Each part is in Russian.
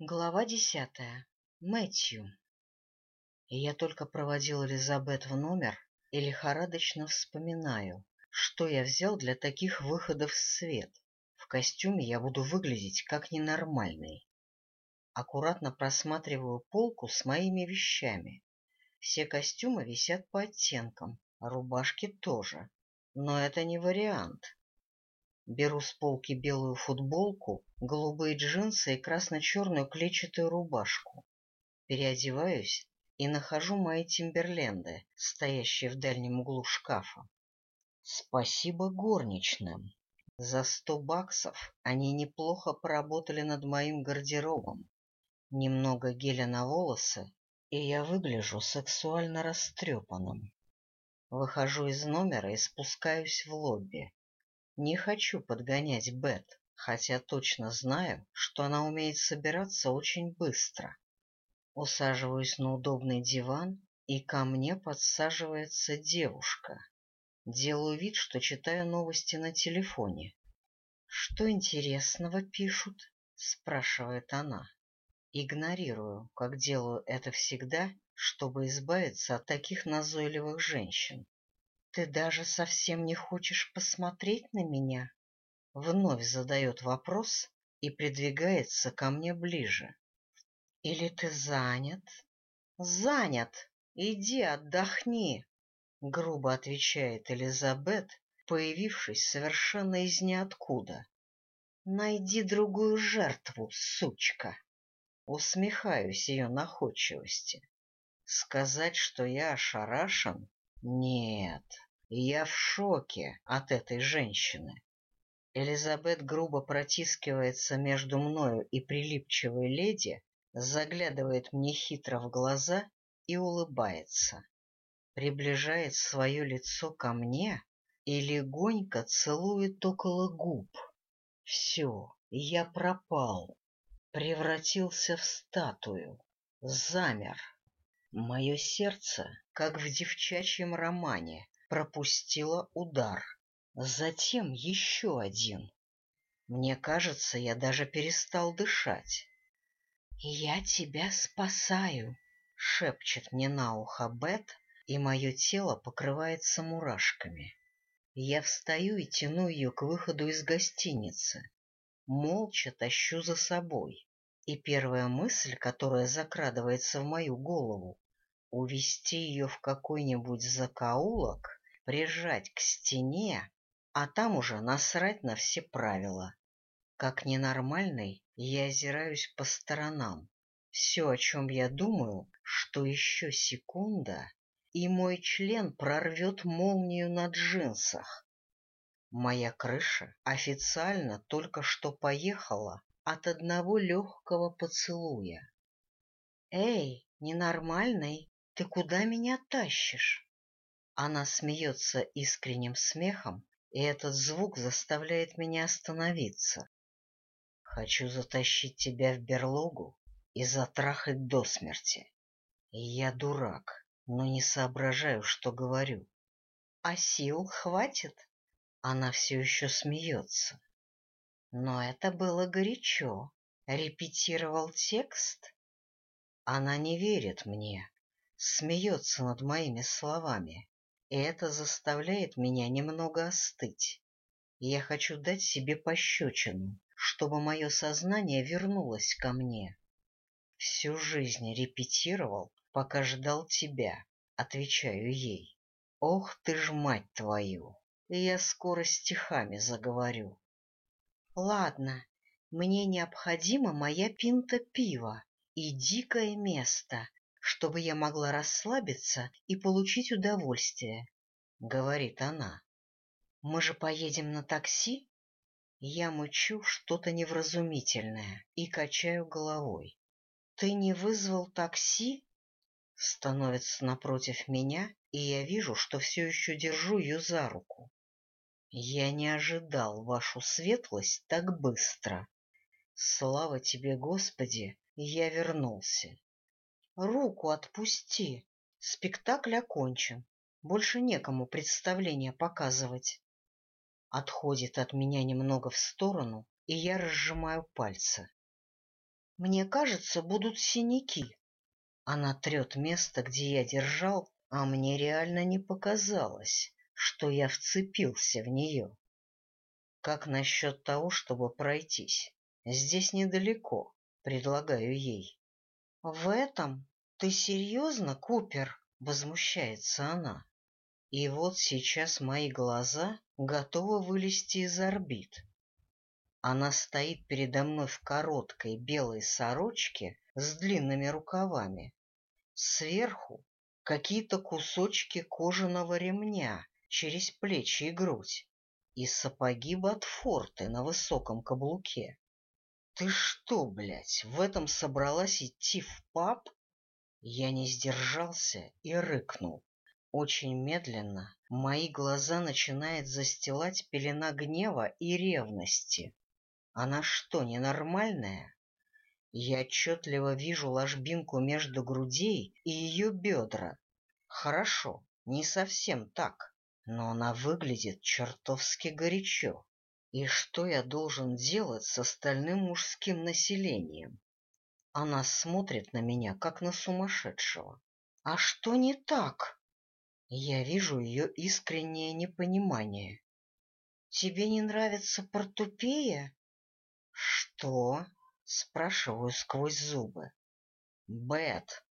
Глава десятая. Мэтью. Я только проводил Элизабет в номер и лихорадочно вспоминаю, что я взял для таких выходов в свет. В костюме я буду выглядеть как ненормальный. Аккуратно просматриваю полку с моими вещами. Все костюмы висят по оттенкам, а рубашки тоже. Но это не вариант. Беру с полки белую футболку, голубые джинсы и красно-черную клетчатую рубашку. Переодеваюсь и нахожу мои тимберленды, стоящие в дальнем углу шкафа. Спасибо горничным. За сто баксов они неплохо поработали над моим гардеробом. Немного геля на волосы, и я выгляжу сексуально растрепанным. Выхожу из номера и спускаюсь в лобби. Не хочу подгонять Бет, хотя точно знаю, что она умеет собираться очень быстро. Усаживаюсь на удобный диван, и ко мне подсаживается девушка. Делаю вид, что читаю новости на телефоне. — Что интересного пишут? — спрашивает она. Игнорирую, как делаю это всегда, чтобы избавиться от таких назойливых женщин. Ты даже совсем не хочешь посмотреть на меня? Вновь задает вопрос и придвигается ко мне ближе. Или ты занят? Занят. Иди отдохни, грубо отвечает Элизабет, появившись совершенно из ниоткуда. Найди другую жертву, сучка. Усмехаюсь ее находчивости. Сказать, что я ошарашен? Нет. Я в шоке от этой женщины. Элизабет грубо протискивается между мною и прилипчивой леди, заглядывает мне хитро в глаза и улыбается. Приближает свое лицо ко мне и легонько целует около губ. Все, я пропал, превратился в статую, замер. Мое сердце, как в девчачьем романе, пропустила удар. Затем еще один. Мне кажется, я даже перестал дышать. — Я тебя спасаю, — шепчет мне на ухо Бет, и мое тело покрывается мурашками. Я встаю и тяну ее к выходу из гостиницы. Молча тащу за собой. И первая мысль, которая закрадывается в мою голову, — увести ее в какой-нибудь закоулок прижать к стене, а там уже насрать на все правила. Как ненормальный, я озираюсь по сторонам. Все, о чем я думаю, что еще секунда, и мой член прорвет молнию на джинсах. Моя крыша официально только что поехала от одного легкого поцелуя. — Эй, ненормальный, ты куда меня тащишь? Она смеется искренним смехом, и этот звук заставляет меня остановиться. Хочу затащить тебя в берлогу и затрахать до смерти. Я дурак, но не соображаю, что говорю. А сил хватит? Она все еще смеется. Но это было горячо. Репетировал текст? Она не верит мне, смеется над моими словами и это заставляет меня немного остыть. Я хочу дать себе пощечину, чтобы мое сознание вернулось ко мне. Всю жизнь репетировал, пока ждал тебя, отвечаю ей. Ох ты ж мать твою! Я скоро стихами заговорю. Ладно, мне необходима моя пинта пива и дикое место, чтобы я могла расслабиться и получить удовольствие, — говорит она. — Мы же поедем на такси? Я мычу что-то невразумительное и качаю головой. — Ты не вызвал такси? Становится напротив меня, и я вижу, что все еще держу ее за руку. Я не ожидал вашу светлость так быстро. Слава тебе, Господи, я вернулся. Руку отпусти. Спектакль окончен. Больше некому представление показывать. Отходит от меня немного в сторону, и я разжимаю пальцы. Мне кажется, будут синяки. Она трет место, где я держал, а мне реально не показалось, что я вцепился в нее. Как насчет того, чтобы пройтись? Здесь недалеко, предлагаю ей. — В этом? Ты серьезно, Купер? — возмущается она. И вот сейчас мои глаза готовы вылезти из орбит. Она стоит передо мной в короткой белой сорочке с длинными рукавами. Сверху какие-то кусочки кожаного ремня через плечи и грудь и сапоги Ботфорты на высоком каблуке. Ты что, блядь, в этом собралась идти в паб? Я не сдержался и рыкнул. Очень медленно мои глаза начинает застилать пелена гнева и ревности. Она что, ненормальная? Я отчетливо вижу ложбинку между грудей и ее бедра. Хорошо, не совсем так, но она выглядит чертовски горячо. И что я должен делать с остальным мужским населением? Она смотрит на меня, как на сумасшедшего. А что не так? Я вижу ее искреннее непонимание. Тебе не нравится портупея? Что? Спрашиваю сквозь зубы. Бет,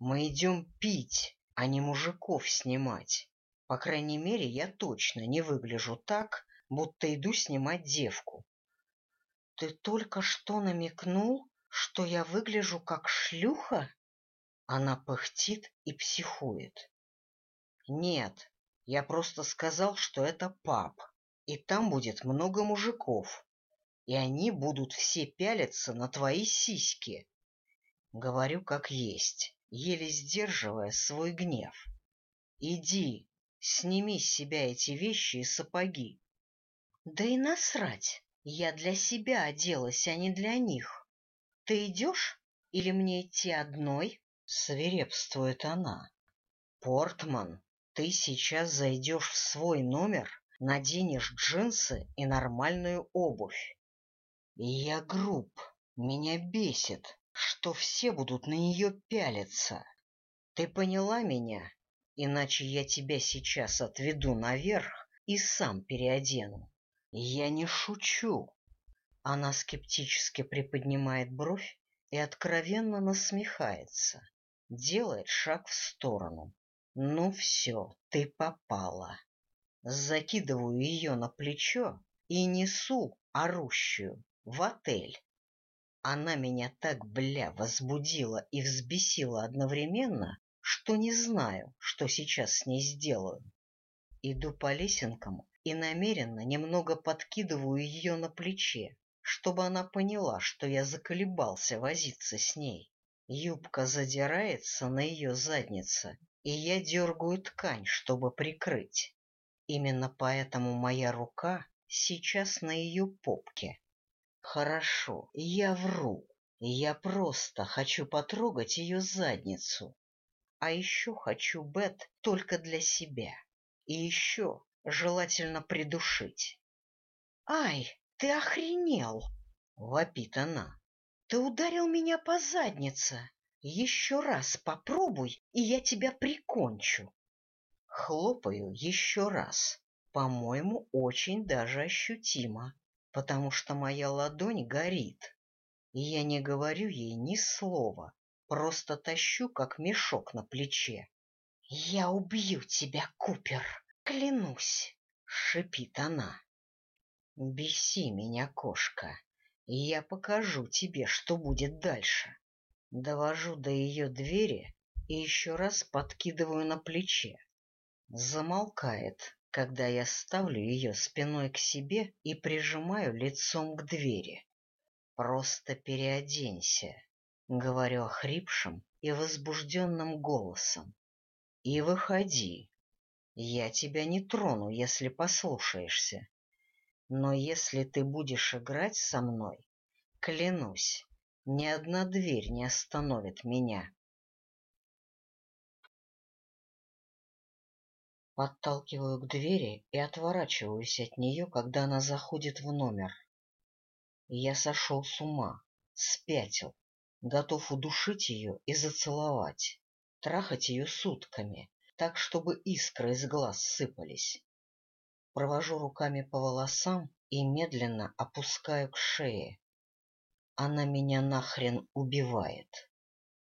мы идем пить, а не мужиков снимать. По крайней мере, я точно не выгляжу так, будто иду снимать девку. Ты только что намекнул, что я выгляжу как шлюха? Она пыхтит и психует. Нет, я просто сказал, что это пап, и там будет много мужиков, и они будут все пялиться на твои сиськи. Говорю как есть, еле сдерживая свой гнев. Иди, сними с себя эти вещи и сапоги. Да и насрать, я для себя оделась, а не для них. Ты идешь или мне идти одной? Свирепствует она. Портман, ты сейчас зайдешь в свой номер, наденешь джинсы и нормальную обувь. Я груб, меня бесит, что все будут на нее пялиться. Ты поняла меня? Иначе я тебя сейчас отведу наверх и сам переодену. Я не шучу. Она скептически приподнимает бровь и откровенно насмехается, делает шаг в сторону. Ну все, ты попала. Закидываю ее на плечо и несу орущую в отель. Она меня так, бля, возбудила и взбесила одновременно, что не знаю, что сейчас с ней сделаю. Иду по лесенкам и намеренно немного подкидываю ее на плече, чтобы она поняла, что я заколебался возиться с ней. Юбка задирается на ее заднице, и я дергаю ткань, чтобы прикрыть. Именно поэтому моя рука сейчас на ее попке. Хорошо, я вру. Я просто хочу потрогать ее задницу. А еще хочу Бет только для себя. И еще желательно придушить. — Ай, ты охренел! — вопит она. — Ты ударил меня по заднице. Еще раз попробуй, и я тебя прикончу. Хлопаю еще раз. По-моему, очень даже ощутимо потому что моя ладонь горит, и я не говорю ей ни слова, просто тащу, как мешок на плече. — Я убью тебя, Купер, клянусь! — шипит она. — Беси меня, кошка, и я покажу тебе, что будет дальше. Довожу до ее двери и еще раз подкидываю на плече. Замолкает, когда я ставлю ее спиной к себе и прижимаю лицом к двери. «Просто переоденься», — говорю охрипшим и возбужденным голосом. «И выходи. Я тебя не трону, если послушаешься. Но если ты будешь играть со мной, клянусь, ни одна дверь не остановит меня». Подталкиваю к двери и отворачиваюсь от нее, когда она заходит в номер. Я сошел с ума, спятил, готов удушить ее и зацеловать, трахать ее сутками, так, чтобы искры из глаз сыпались. Провожу руками по волосам и медленно опускаю к шее. Она меня нахрен убивает.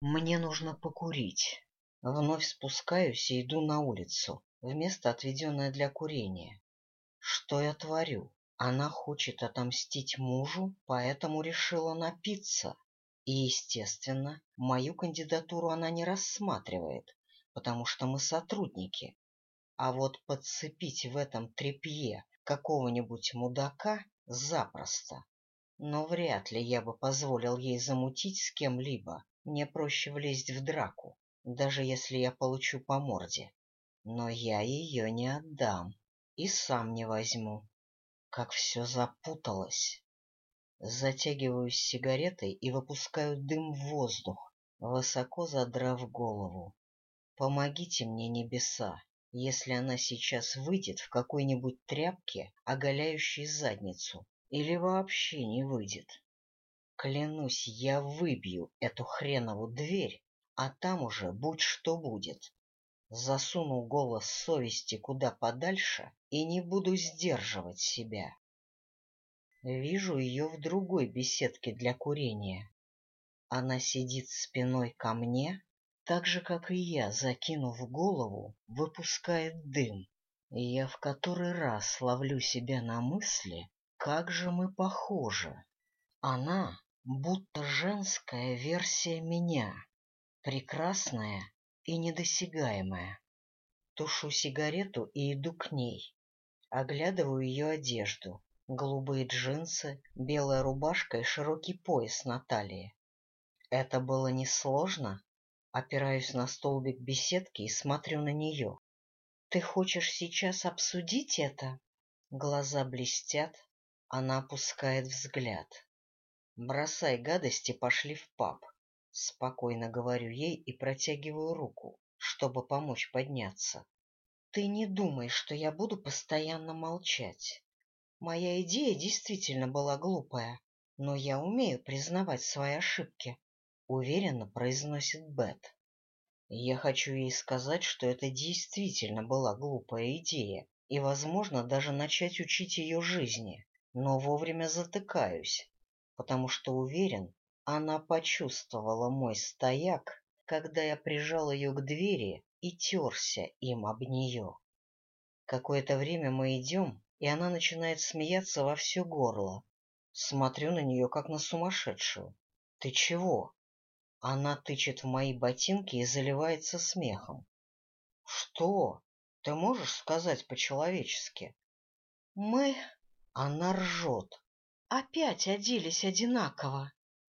Мне нужно покурить. Вновь спускаюсь и иду на улицу, в место, отведенное для курения. Что я творю? Она хочет отомстить мужу, поэтому решила напиться. И, естественно, мою кандидатуру она не рассматривает, потому что мы сотрудники. А вот подцепить в этом трепье какого-нибудь мудака запросто. Но вряд ли я бы позволил ей замутить с кем-либо. Мне проще влезть в драку, даже если я получу по морде. Но я ее не отдам и сам не возьму. Как все запуталось. Затягиваюсь сигаретой и выпускаю дым в воздух, высоко задрав голову. Помогите мне, небеса, если она сейчас выйдет в какой-нибудь тряпке, оголяющей задницу, или вообще не выйдет. Клянусь, я выбью эту хренову дверь, а там уже будь что будет. Засуну голос совести куда подальше и не буду сдерживать себя. Вижу ее в другой беседке для курения. Она сидит спиной ко мне, так же, как и я, закинув голову, выпускает дым. И я в который раз ловлю себя на мысли, как же мы похожи. Она будто женская версия меня, прекрасная и недосягаемая. Тушу сигарету и иду к ней. Оглядываю ее одежду. Голубые джинсы, белая рубашка и широкий пояс на талии. Это было несложно. Опираюсь на столбик беседки и смотрю на нее. Ты хочешь сейчас обсудить это? Глаза блестят, она опускает взгляд. Бросай гадости, пошли в паб. Спокойно говорю ей и протягиваю руку, чтобы помочь подняться. Ты не думай, что я буду постоянно молчать. Моя идея действительно была глупая, но я умею признавать свои ошибки, — уверенно произносит Бет. Я хочу ей сказать, что это действительно была глупая идея, и, возможно, даже начать учить ее жизни, но вовремя затыкаюсь, потому что уверен, она почувствовала мой стояк, когда я прижал ее к двери и терся им об нее. Какое-то время мы идем, и она начинает смеяться во все горло. Смотрю на нее, как на сумасшедшую. — Ты чего? Она тычет в мои ботинки и заливается смехом. — Что? Ты можешь сказать по-человечески? — Мы... Она ржет. Опять оделись одинаково.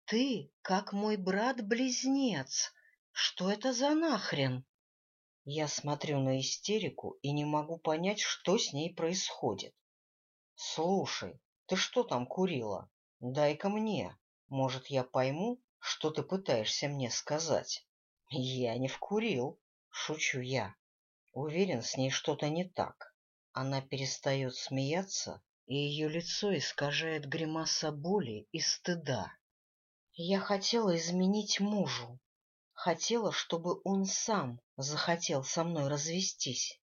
Ты, как мой брат-близнец. Что это за нахрен? Я смотрю на истерику и не могу понять, что с ней происходит. — Слушай, ты что там курила? Дай-ка мне. Может, я пойму, что ты пытаешься мне сказать? — Я не вкурил, — шучу я. Уверен, с ней что-то не так. Она перестает смеяться, и ее лицо искажает гримаса боли и стыда. Я хотела изменить мужу, Хотела, чтобы он сам захотел со мной развестись.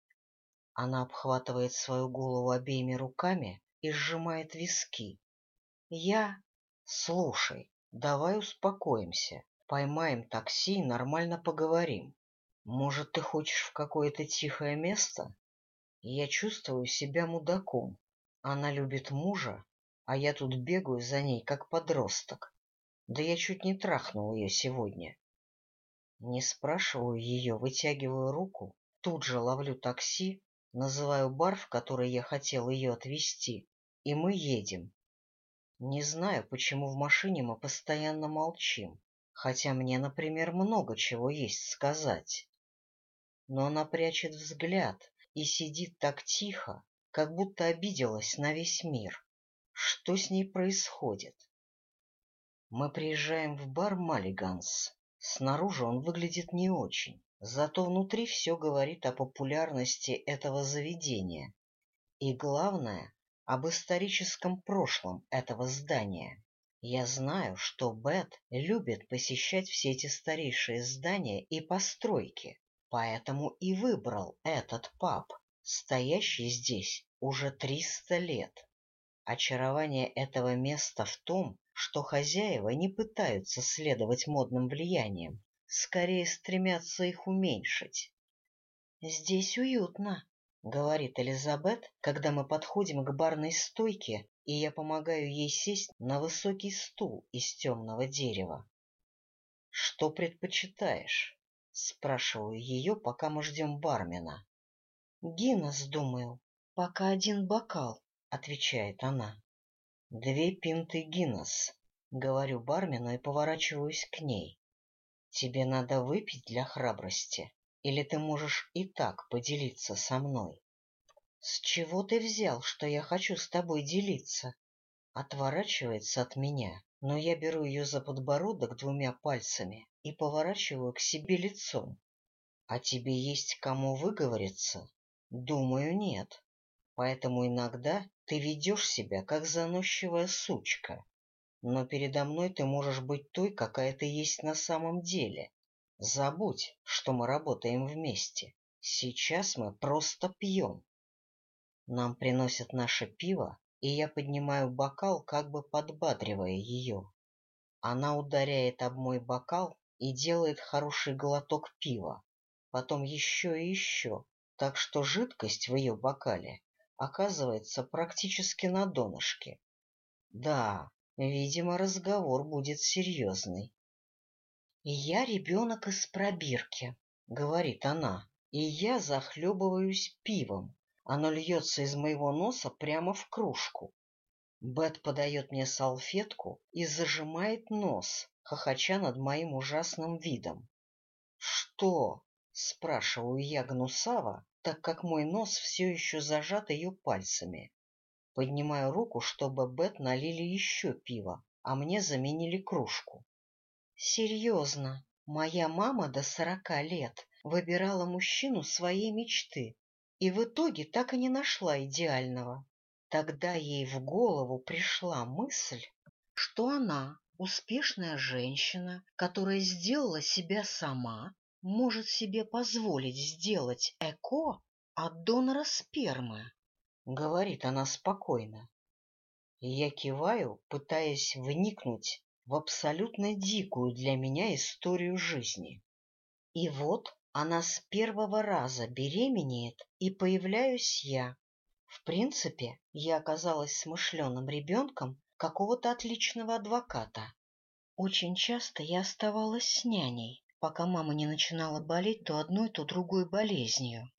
Она обхватывает свою голову обеими руками и сжимает виски. Я... Слушай, давай успокоимся, поймаем такси и нормально поговорим. Может, ты хочешь в какое-то тихое место? Я чувствую себя мудаком. Она любит мужа, а я тут бегаю за ней, как подросток. Да я чуть не трахнул ее сегодня. Не спрашиваю ее, вытягиваю руку, тут же ловлю такси, называю бар, в который я хотел ее отвезти, и мы едем. Не знаю, почему в машине мы постоянно молчим, хотя мне, например, много чего есть сказать. Но она прячет взгляд и сидит так тихо, как будто обиделась на весь мир. Что с ней происходит? Мы приезжаем в бар «Маллиганс». Снаружи он выглядит не очень, зато внутри все говорит о популярности этого заведения и, главное, об историческом прошлом этого здания. Я знаю, что Бет любит посещать все эти старейшие здания и постройки, поэтому и выбрал этот паб, стоящий здесь уже триста лет. Очарование этого места в том, что хозяева не пытаются следовать модным влияниям, скорее стремятся их уменьшить. — Здесь уютно, — говорит Элизабет, когда мы подходим к барной стойке, и я помогаю ей сесть на высокий стул из темного дерева. — Что предпочитаешь? — спрашиваю ее, пока мы ждем бармена. — Гиннес, думаю. Пока один бокал, — отвечает она. — Две пинты Гиннес, — говорю бармену и поворачиваюсь к ней. — Тебе надо выпить для храбрости. Или ты можешь и так поделиться со мной? — С чего ты взял, что я хочу с тобой делиться? Отворачивается от меня, но я беру ее за подбородок двумя пальцами и поворачиваю к себе лицом. — А тебе есть кому выговориться? — Думаю, нет. Поэтому иногда ты ведешь себя, как заносчивая сучка. Но передо мной ты можешь быть той, какая ты есть на самом деле. Забудь, что мы работаем вместе. Сейчас мы просто пьем. Нам приносят наше пиво, и я поднимаю бокал, как бы подбадривая ее. Она ударяет об мой бокал и делает хороший глоток пива, потом еще и еще, так что жидкость в ее бокале оказывается практически на донышке. Да, видимо, разговор будет серьезный. «Я ребенок из пробирки», — говорит она, и я захлебываюсь пивом. Оно льется из моего носа прямо в кружку. Бет подает мне салфетку и зажимает нос, хохоча над моим ужасным видом. «Что?» — спрашиваю я гнусава, так как мой нос все еще зажат ее пальцами. Поднимаю руку, чтобы Бет налили еще пиво, а мне заменили кружку. Серьезно, моя мама до сорока лет выбирала мужчину своей мечты и в итоге так и не нашла идеального. Тогда ей в голову пришла мысль, что она, успешная женщина, которая сделала себя сама, может себе позволить сделать ЭКО от донора спермы, — говорит она спокойно. Я киваю, пытаясь вникнуть в абсолютно дикую для меня историю жизни. И вот она с первого раза беременеет, и появляюсь я. В принципе, я оказалась смышленым ребенком какого-то отличного адвоката. Очень часто я оставалась с няней, пока мама не начинала болеть то одной, то другой болезнью.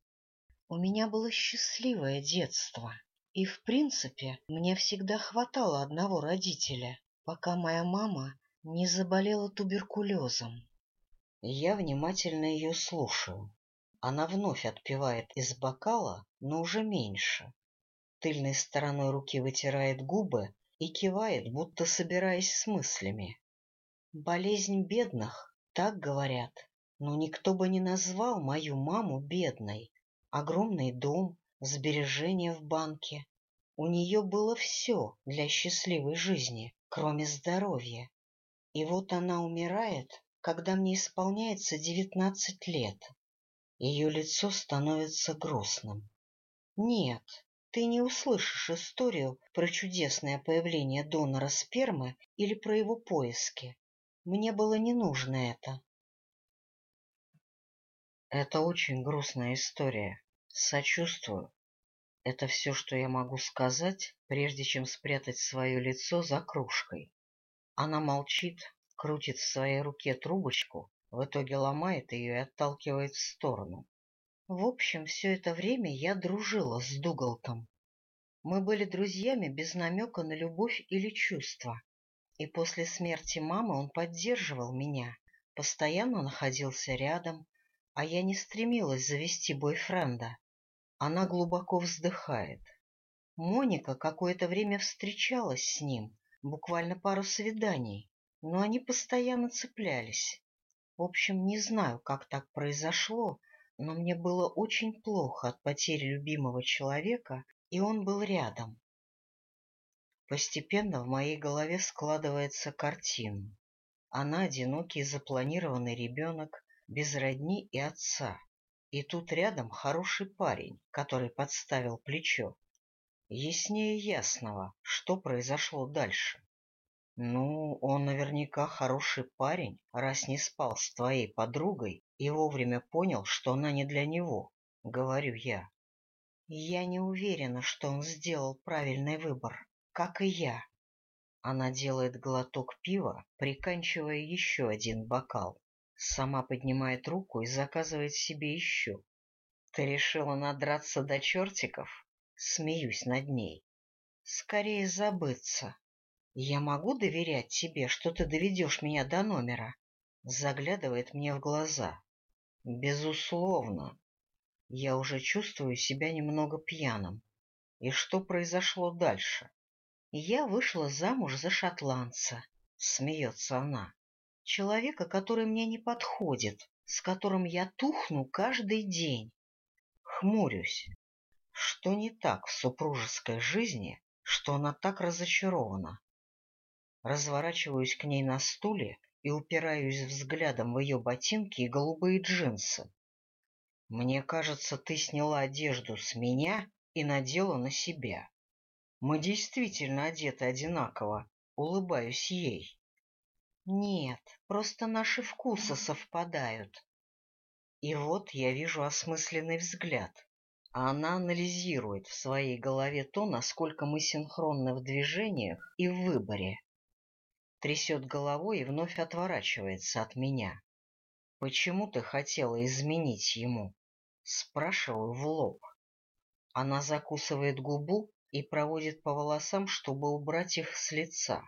У меня было счастливое детство, и, в принципе, мне всегда хватало одного родителя пока моя мама не заболела туберкулезом. Я внимательно ее слушаю. Она вновь отпивает из бокала, но уже меньше. Тыльной стороной руки вытирает губы и кивает, будто собираясь с мыслями. Болезнь бедных, так говорят, но никто бы не назвал мою маму бедной. Огромный дом, сбережения в банке. У нее было все для счастливой жизни, кроме здоровья. И вот она умирает, когда мне исполняется девятнадцать лет. Ее лицо становится грустным. Нет, ты не услышишь историю про чудесное появление донора спермы или про его поиски. Мне было не нужно это. Это очень грустная история. Сочувствую. Это все, что я могу сказать, прежде чем спрятать свое лицо за кружкой. Она молчит, крутит в своей руке трубочку, в итоге ломает ее и отталкивает в сторону. В общем, все это время я дружила с Дугалтом. Мы были друзьями без намека на любовь или чувства. И после смерти мамы он поддерживал меня, постоянно находился рядом, а я не стремилась завести бойфренда. Она глубоко вздыхает. Моника какое-то время встречалась с ним, буквально пару свиданий, но они постоянно цеплялись. В общем, не знаю, как так произошло, но мне было очень плохо от потери любимого человека, и он был рядом. Постепенно в моей голове складывается картина. Она одинокий запланированный ребенок, без родни и отца. И тут рядом хороший парень, который подставил плечо. Яснее ясного, что произошло дальше. Ну, он наверняка хороший парень, раз не спал с твоей подругой и вовремя понял, что она не для него, — говорю я. Я не уверена, что он сделал правильный выбор, как и я. Она делает глоток пива, приканчивая еще один бокал. Сама поднимает руку и заказывает себе еще. Ты решила надраться до чертиков? Смеюсь над ней. Скорее забыться. Я могу доверять тебе, что ты доведешь меня до номера? Заглядывает мне в глаза. Безусловно. Я уже чувствую себя немного пьяным. И что произошло дальше? Я вышла замуж за шотландца, смеется она. Человека, который мне не подходит, с которым я тухну каждый день. Хмурюсь. Что не так в супружеской жизни, что она так разочарована? Разворачиваюсь к ней на стуле и упираюсь взглядом в ее ботинки и голубые джинсы. Мне кажется, ты сняла одежду с меня и надела на себя. Мы действительно одеты одинаково, улыбаюсь ей. Нет, просто наши вкусы совпадают. И вот я вижу осмысленный взгляд, а она анализирует в своей голове то, насколько мы синхронны в движениях и в выборе. Трясет головой и вновь отворачивается от меня. Почему ты хотела изменить ему? Спрашиваю в лоб. Она закусывает губу и проводит по волосам, чтобы убрать их с лица.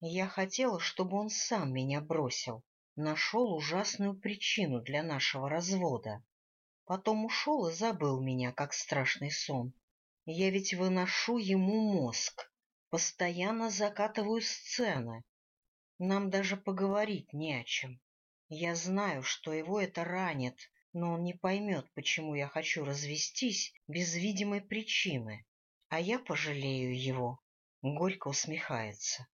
Я хотела, чтобы он сам меня бросил, нашел ужасную причину для нашего развода. Потом ушел и забыл меня, как страшный сон. Я ведь выношу ему мозг, постоянно закатываю сцены. Нам даже поговорить не о чем. Я знаю, что его это ранит, но он не поймет, почему я хочу развестись без видимой причины, а я пожалею его. Горько усмехается.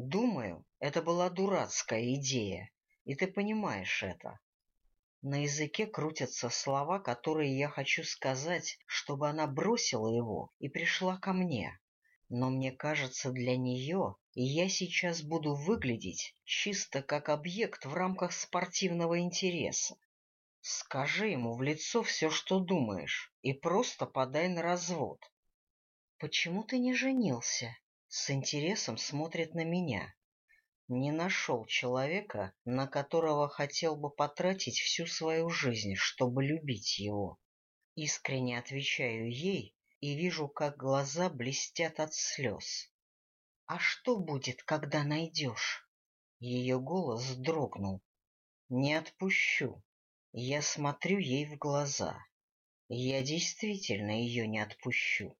Думаю, это была дурацкая идея, и ты понимаешь это. На языке крутятся слова, которые я хочу сказать, чтобы она бросила его и пришла ко мне. Но мне кажется, для нее я сейчас буду выглядеть чисто как объект в рамках спортивного интереса. Скажи ему в лицо все, что думаешь, и просто подай на развод. Почему ты не женился? С интересом смотрит на меня. Не нашел человека, на которого хотел бы потратить всю свою жизнь, чтобы любить его. Искренне отвечаю ей и вижу, как глаза блестят от слез. А что будет, когда найдешь? Ее голос дрогнул. Не отпущу. Я смотрю ей в глаза. Я действительно ее не отпущу.